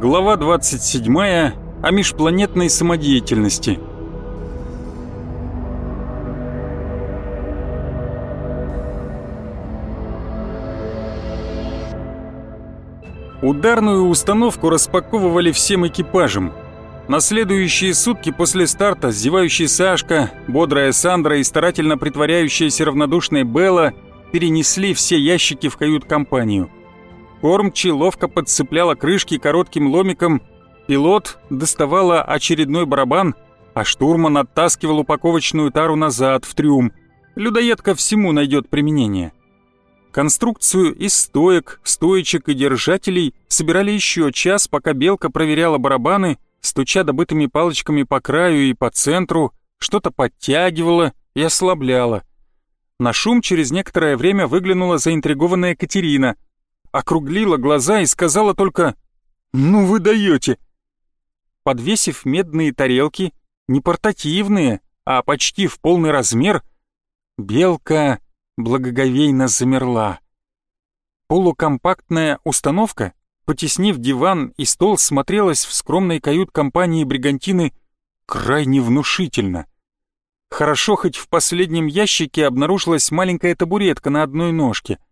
Глава 27 о межпланетной самодеятельности. Ударную установку распаковывали всем экипажем. На следующие сутки после старта зевающий Сашка, бодрая Сандра и старательно притворяющаяся равнодушной Белла перенесли все ящики в кают-компанию – Кормчи ловко подцепляла крышки коротким ломиком, пилот доставала очередной барабан, а штурман оттаскивал упаковочную тару назад, в трюм. Людоедка всему найдет применение. Конструкцию из стоек, стоечек и держателей собирали еще час, пока Белка проверяла барабаны, стуча добытыми палочками по краю и по центру, что-то подтягивала и ослабляла. На шум через некоторое время выглянула заинтригованная Катерина — округлила глаза и сказала только «Ну вы даете!». Подвесив медные тарелки, не портативные, а почти в полный размер, белка благоговейно замерла. Полукомпактная установка, потеснив диван и стол, смотрелась в скромной кают-компании бригантины крайне внушительно. Хорошо, хоть в последнем ящике обнаружилась маленькая табуретка на одной ножке —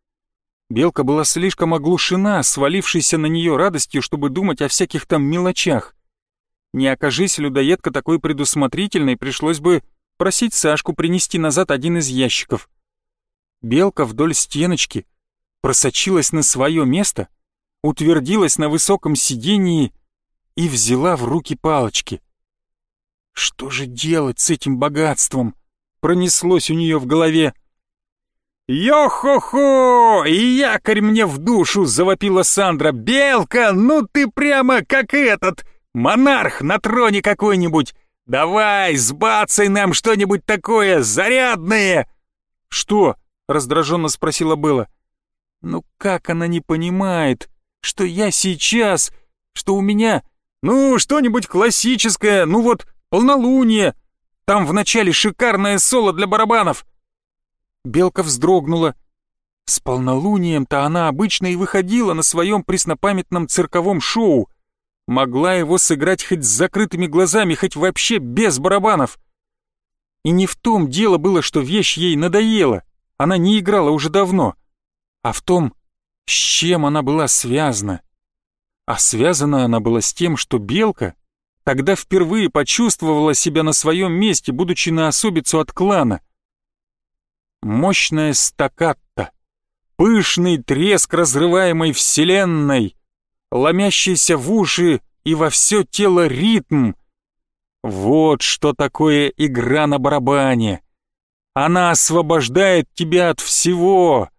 Белка была слишком оглушена, свалившейся на нее радостью, чтобы думать о всяких там мелочах. Не окажись людоедка такой предусмотрительной, пришлось бы просить Сашку принести назад один из ящиков. Белка вдоль стеночки просочилась на свое место, утвердилась на высоком сидении и взяла в руки палочки. Что же делать с этим богатством? Пронеслось у нее в голове. «Йо-хо-хо! Якорь мне в душу!» — завопила Сандра. «Белка, ну ты прямо как этот! Монарх на троне какой-нибудь! Давай, сбацай нам что-нибудь такое зарядное!» «Что?» — раздраженно спросила Белла. «Ну как она не понимает, что я сейчас, что у меня, ну, что-нибудь классическое, ну вот, полнолуние, там вначале шикарное соло для барабанов!» Белка вздрогнула. С полнолунием-то она обычно и выходила на своем преснопамятном цирковом шоу. Могла его сыграть хоть с закрытыми глазами, хоть вообще без барабанов. И не в том дело было, что вещь ей надоела. Она не играла уже давно. А в том, с чем она была связана. А связана она была с тем, что Белка тогда впервые почувствовала себя на своем месте, будучи на особицу от клана — мощная стаккатто, пышный треск разрываемой вселенной, ломящийся в уши и во все тело ритм. Вот что такое игра на барабане. Она освобождает тебя от всего,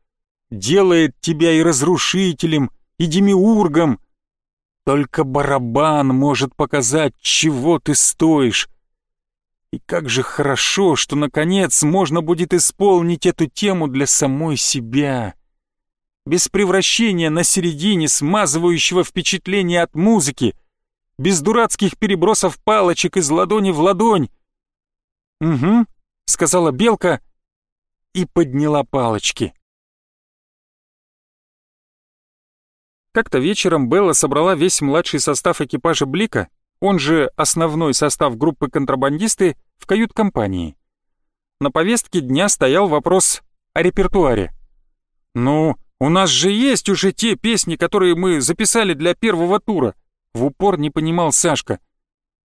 делает тебя и разрушителем, и демиургом. Только барабан может показать, чего ты стоишь, и как же хорошо, что наконец можно будет исполнить эту тему для самой себя. Без превращения на середине смазывающего впечатления от музыки, без дурацких перебросов палочек из ладони в ладонь. «Угу», — сказала Белка и подняла палочки. Как-то вечером Белла собрала весь младший состав экипажа Блика он же основной состав группы контрабандисты, в кают-компании. На повестке дня стоял вопрос о репертуаре. «Ну, у нас же есть уже те песни, которые мы записали для первого тура», в упор не понимал Сашка.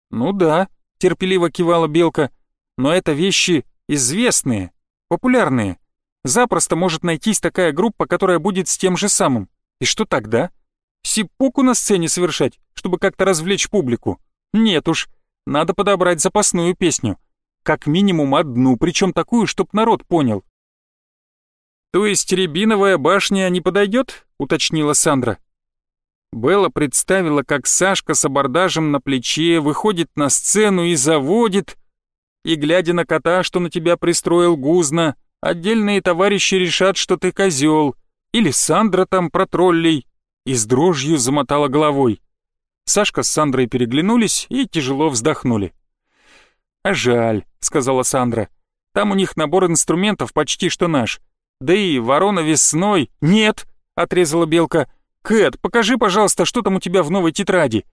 «Ну да», — терпеливо кивала Белка, «но это вещи известные, популярные. Запросто может найтись такая группа, которая будет с тем же самым. И что тогда? Сипуку на сцене совершать, чтобы как-то развлечь публику?» Нет уж, надо подобрать запасную песню. Как минимум одну, причем такую, чтоб народ понял. «То есть рябиновая башня не подойдет?» — уточнила Сандра. Белла представила, как Сашка с абордажем на плече выходит на сцену и заводит, и, глядя на кота, что на тебя пристроил гузно, отдельные товарищи решат, что ты козел, или Сандра там про троллей, и с дрожью замотала головой. Сашка с Сандрой переглянулись и тяжело вздохнули. «А жаль», — сказала Сандра. «Там у них набор инструментов почти что наш. Да и ворона весной...» «Нет», — отрезала Белка. Кэт, покажи, пожалуйста, что там у тебя в новой тетради».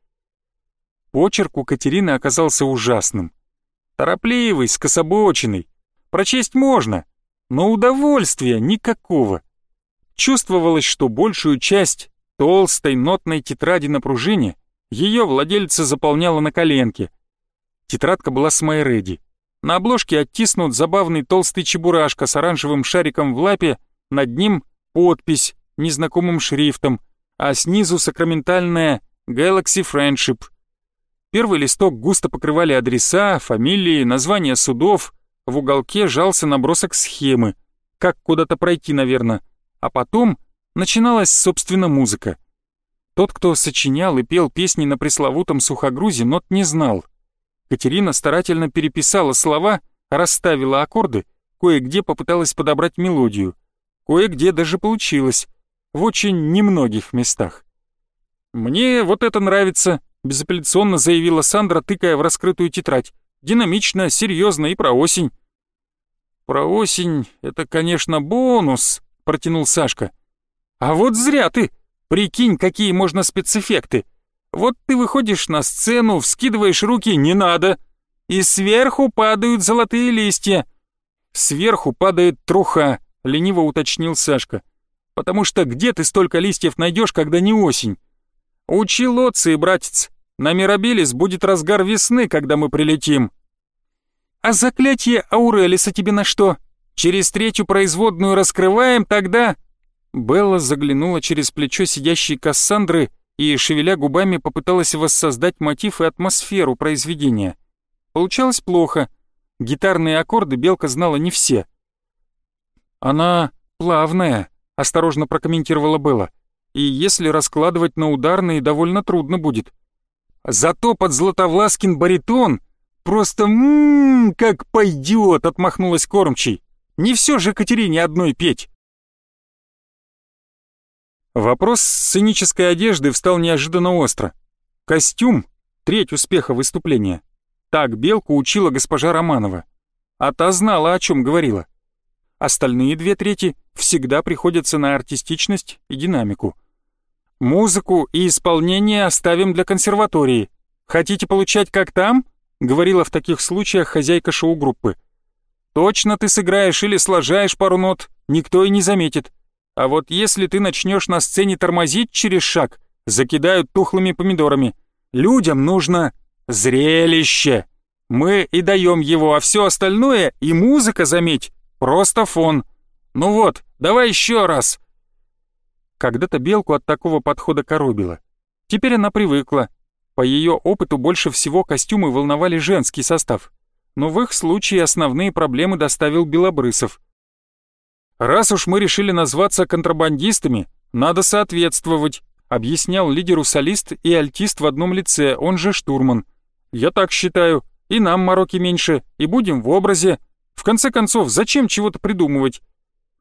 Почерк у Катерины оказался ужасным. Торопливый, скособоченный. Прочесть можно, но удовольствия никакого. Чувствовалось, что большую часть толстой нотной тетради на пружине ее владельца заполняла на коленке. Тетрадка была с Майреди. На обложке оттиснут забавный толстый чебурашка с оранжевым шариком в лапе, над ним подпись незнакомым шрифтом, а снизу сакраментальная Galaxy Friendship. Первый листок густо покрывали адреса, фамилии, названия судов, в уголке жался набросок схемы, как куда-то пройти, наверное, а потом начиналась, собственно, музыка. Тот, кто сочинял и пел песни на пресловутом сухогрузе, нот не знал. Катерина старательно переписала слова, расставила аккорды, кое-где попыталась подобрать мелодию. Кое-где даже получилось, в очень немногих местах. «Мне вот это нравится», — безапелляционно заявила Сандра, тыкая в раскрытую тетрадь. «Динамично, серьезно и про осень». «Про осень — это, конечно, бонус», — протянул Сашка. «А вот зря ты! Прикинь, какие можно спецэффекты! Вот ты выходишь на сцену, вскидываешь руки, не надо, и сверху падают золотые листья. Сверху падает труха, лениво уточнил Сашка. Потому что где ты столько листьев найдешь, когда не осень? Учи лоции, братец. На Мирабелис будет разгар весны, когда мы прилетим. А заклятие Аурелиса тебе на что? Через третью производную раскрываем, тогда... Белла заглянула через плечо сидящей Кассандры и, шевеля губами, попыталась воссоздать мотив и атмосферу произведения. Получалось плохо. Гитарные аккорды Белка знала не все. «Она плавная», — осторожно прокомментировала Белла. «И если раскладывать на ударные, довольно трудно будет. Зато под Златовласкин баритон просто ммм, как пойдет», — отмахнулась кормчий. «Не все же Катерине одной петь». Вопрос сценической одежды встал неожиданно остро. Костюм — треть успеха выступления. Так Белку учила госпожа Романова. А та знала, о чем говорила. Остальные две трети всегда приходятся на артистичность и динамику. «Музыку и исполнение оставим для консерватории. Хотите получать как там?» — говорила в таких случаях хозяйка шоу-группы. «Точно ты сыграешь или сложаешь пару нот, никто и не заметит. А вот если ты начнешь на сцене тормозить через шаг, закидают тухлыми помидорами. Людям нужно зрелище. Мы и даем его, а все остальное и музыка, заметь, просто фон. Ну вот, давай еще раз. Когда-то Белку от такого подхода коробило. Теперь она привыкла. По ее опыту больше всего костюмы волновали женский состав. Но в их случае основные проблемы доставил Белобрысов. «Раз уж мы решили назваться контрабандистами, надо соответствовать», объяснял лидеру солист и альтист в одном лице, он же штурман. «Я так считаю, и нам мороки меньше, и будем в образе. В конце концов, зачем чего-то придумывать?»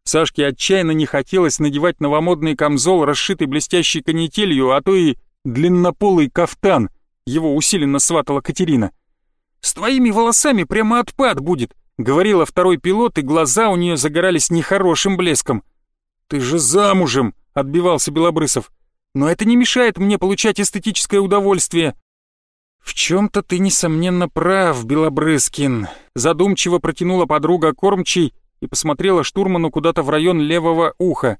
Сашке отчаянно не хотелось надевать новомодный камзол, расшитый блестящей канителью, а то и длиннополый кафтан. Его усиленно сватала Катерина. «С твоими волосами прямо отпад будет», Говорила второй пилот, и глаза у нее загорались нехорошим блеском. «Ты же замужем!» — отбивался Белобрысов. «Но это не мешает мне получать эстетическое удовольствие». «В чем-то ты, несомненно, прав, Белобрыскин», — задумчиво протянула подруга кормчий и посмотрела штурману куда-то в район левого уха.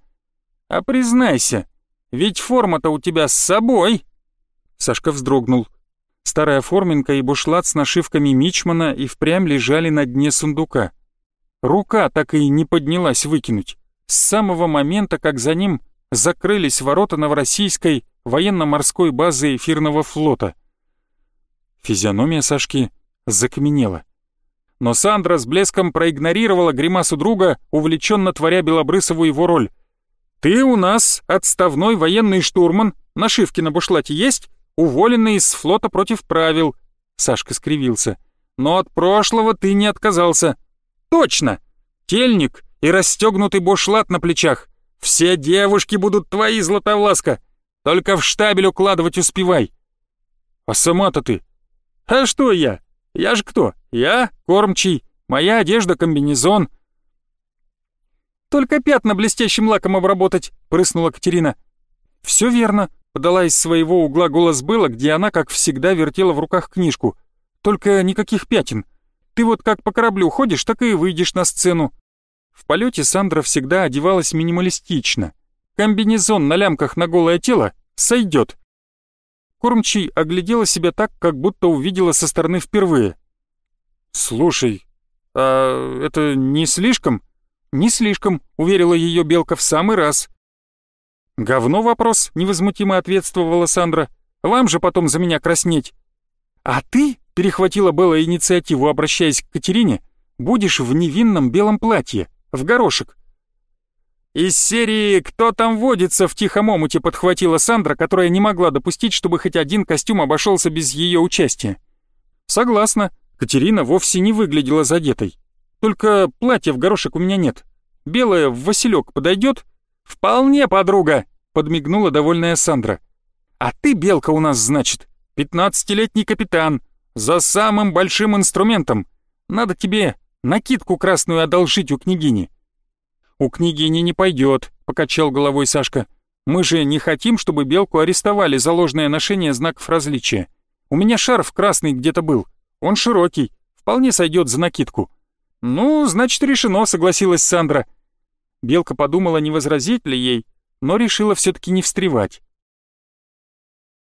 «А признайся, ведь форма-то у тебя с собой!» Сашка вздрогнул. Старая форменка и бушлат с нашивками Мичмана и впрямь лежали на дне сундука. Рука так и не поднялась выкинуть. С самого момента, как за ним закрылись ворота Новороссийской военно-морской базы эфирного флота. Физиономия Сашки закаменела. Но Сандра с блеском проигнорировала гримасу друга, увлеченно творя Белобрысову его роль. «Ты у нас отставной военный штурман, нашивки на бушлате есть?» Уволенный из флота против правил». Сашка скривился. «Но от прошлого ты не отказался». «Точно! Тельник и расстегнутый бошлат на плечах. Все девушки будут твои, Златовласка. Только в штабель укладывать успевай». «А сама-то ты?» «А что я? Я же кто? Я кормчий. Моя одежда комбинезон». «Только пятна блестящим лаком обработать», — прыснула Катерина. Все верно, подала из своего угла голос Белла, где она, как всегда, вертела в руках книжку. Только никаких пятен. Ты вот как по кораблю ходишь, так и выйдешь на сцену. В полете Сандра всегда одевалась минималистично. Комбинезон на лямках на голое тело сойдет. Кормчий оглядела себя так, как будто увидела со стороны впервые. «Слушай, а это не слишком?» «Не слишком», — уверила ее Белка в самый раз. «Говно вопрос», — невозмутимо ответствовала Сандра. «Вам же потом за меня краснеть». «А ты», — перехватила Белла инициативу, обращаясь к Катерине, «будешь в невинном белом платье, в горошек». Из серии «Кто там водится в тихом омуте» подхватила Сандра, которая не могла допустить, чтобы хоть один костюм обошелся без ее участия. «Согласна, Катерина вовсе не выглядела задетой. Только платья в горошек у меня нет. Белое в василек подойдет?» «Вполне, подруга!» — подмигнула довольная Сандра. «А ты, Белка, у нас, значит, пятнадцатилетний капитан, за самым большим инструментом. Надо тебе накидку красную одолжить у княгини». «У княгини не пойдет», — покачал головой Сашка. «Мы же не хотим, чтобы Белку арестовали за ложное ношение знаков различия. У меня шарф красный где-то был. Он широкий, вполне сойдет за накидку». «Ну, значит, решено», — согласилась Сандра. Белка подумала, не возразить ли ей, но решила все-таки не встревать.